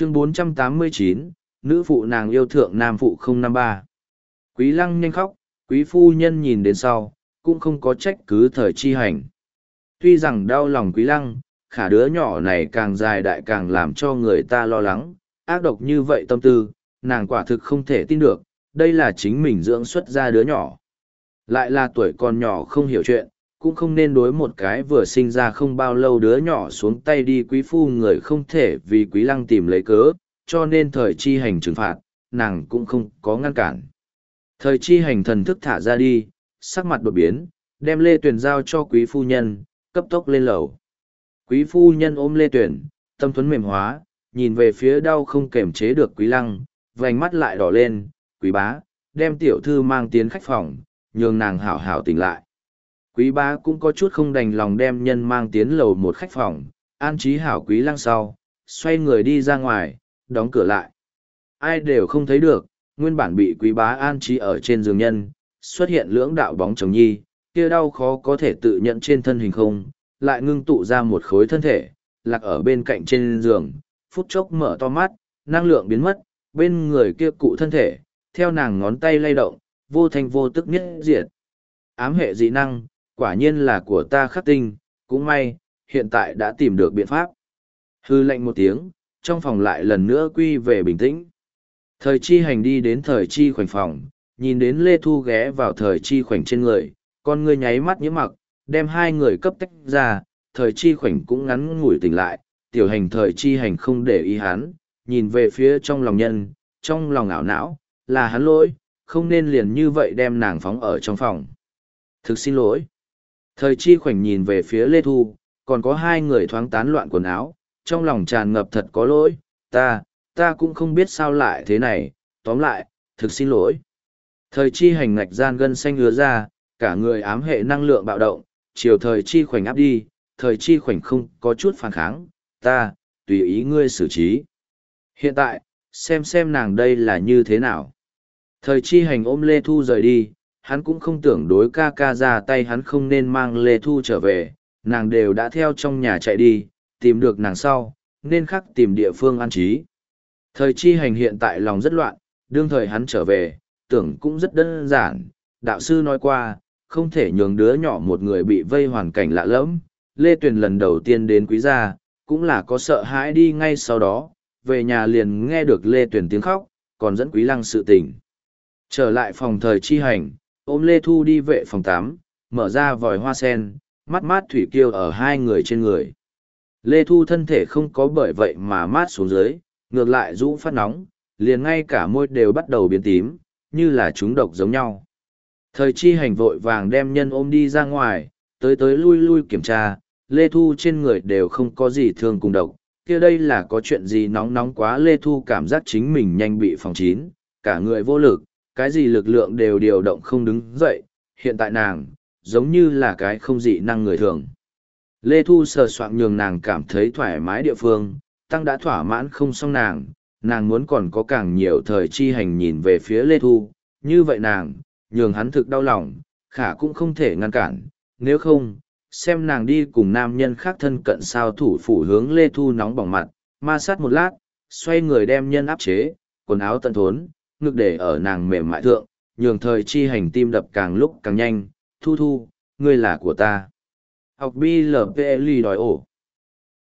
chương 489, nữ phụ nàng yêu thượng nam phụ 053. Quý lăng nhanh khóc, quý phu nhân nhìn đến sau, cũng không có trách cứ thời chi hành. Tuy rằng đau lòng quý lăng, khả đứa nhỏ này càng dài đại càng làm cho người ta lo lắng, ác độc như vậy tâm tư, nàng quả thực không thể tin được, đây là chính mình dưỡng xuất ra đứa nhỏ. Lại là tuổi còn nhỏ không hiểu chuyện, cũng không nên đối một cái vừa sinh ra không bao lâu đứa nhỏ xuống tay đi quý phu người không thể vì quý lăng tìm lấy cớ, cho nên thời chi hành trừng phạt, nàng cũng không có ngăn cản. Thời chi hành thần thức thả ra đi, sắc mặt đột biến, đem lê tuyển giao cho quý phu nhân, cấp tốc lên lầu. Quý phu nhân ôm lê tuyển, tâm thuấn mềm hóa, nhìn về phía đau không kềm chế được quý lăng, vành mắt lại đỏ lên, quý bá, đem tiểu thư mang tiến khách phòng, nhường nàng hảo hảo tỉnh lại. Quý bá cũng có chút không đành lòng đem nhân mang tiến lầu một khách phòng, an trí hảo quý lăng sau, xoay người đi ra ngoài, đóng cửa lại. Ai đều không thấy được, nguyên bản bị quý bá an trí ở trên giường nhân, xuất hiện lưỡng đạo bóng chồng nhi, kia đau khó có thể tự nhận trên thân hình không, lại ngưng tụ ra một khối thân thể, lạc ở bên cạnh trên giường, phút chốc mở to mắt, năng lượng biến mất, bên người kia cụ thân thể, theo nàng ngón tay lay động, vô thành vô tức nhất diệt. Ám hệ dị năng, quả nhiên là của ta khắc tinh, cũng may, hiện tại đã tìm được biện pháp. Hư lệnh một tiếng, trong phòng lại lần nữa quy về bình tĩnh. Thời chi hành đi đến thời chi khoảnh phòng, nhìn đến Lê Thu ghé vào thời chi khoảnh trên người, con người nháy mắt nhiễm mặc, đem hai người cấp tách ra, thời chi khoảnh cũng ngắn ngủi tỉnh lại, tiểu hành thời chi hành không để ý hắn, nhìn về phía trong lòng nhân, trong lòng ảo não, là hắn lỗi, không nên liền như vậy đem nàng phóng ở trong phòng. Thực xin lỗi. Thời chi khoảnh nhìn về phía Lê Thu, còn có hai người thoáng tán loạn quần áo, trong lòng tràn ngập thật có lỗi, ta, ta cũng không biết sao lại thế này, tóm lại, thực xin lỗi. Thời chi hành ngạch gian gân xanh hứa ra, cả người ám hệ năng lượng bạo động, chiều thời chi khoảnh áp đi, thời chi khoảnh không có chút phản kháng, ta, tùy ý ngươi xử trí. Hiện tại, xem xem nàng đây là như thế nào. Thời chi hành ôm Lê Thu rời đi, hắn cũng không tưởng đối ca ca ra tay hắn không nên mang Lê Thu trở về, nàng đều đã theo trong nhà chạy đi, tìm được nàng sau, nên khắc tìm địa phương an trí. Thời chi hành hiện tại lòng rất loạn, đương thời hắn trở về, tưởng cũng rất đơn giản, đạo sư nói qua, không thể nhường đứa nhỏ một người bị vây hoàn cảnh lạ lẫm. Lê Tuyền lần đầu tiên đến quý gia, cũng là có sợ hãi đi ngay sau đó, về nhà liền nghe được Lê Tuyền tiếng khóc, còn dẫn quý lăng sự tình. Trở lại phòng thời chi hành, ôm Lê Thu đi vệ phòng tám, mở ra vòi hoa sen, mắt mát thủy kiêu ở hai người trên người. Lê Thu thân thể không có bởi vậy mà mát xuống dưới, ngược lại rũ phát nóng, liền ngay cả môi đều bắt đầu biến tím, như là chúng độc giống nhau. Thời chi hành vội vàng đem nhân ôm đi ra ngoài, tới tới lui lui kiểm tra, Lê Thu trên người đều không có gì thương cùng độc, kia đây là có chuyện gì nóng nóng quá Lê Thu cảm giác chính mình nhanh bị phòng chín, cả người vô lực, cái gì lực lượng đều điều động không đứng dậy, hiện tại nàng, giống như là cái không dị năng người thường. Lê Thu sờ soạn nhường nàng cảm thấy thoải mái địa phương, tăng đã thỏa mãn không xong nàng, nàng muốn còn có càng nhiều thời chi hành nhìn về phía Lê Thu, như vậy nàng, nhường hắn thực đau lòng, khả cũng không thể ngăn cản, nếu không, xem nàng đi cùng nam nhân khác thân cận sao thủ phủ hướng Lê Thu nóng bỏng mặt, ma sát một lát, xoay người đem nhân áp chế, quần áo tận thốn, ngực để ở nàng mềm mại thượng, nhường thời chi hành tim đập càng lúc càng nhanh, thu thu, ngươi là của ta. Học BLPLI đòi ổ.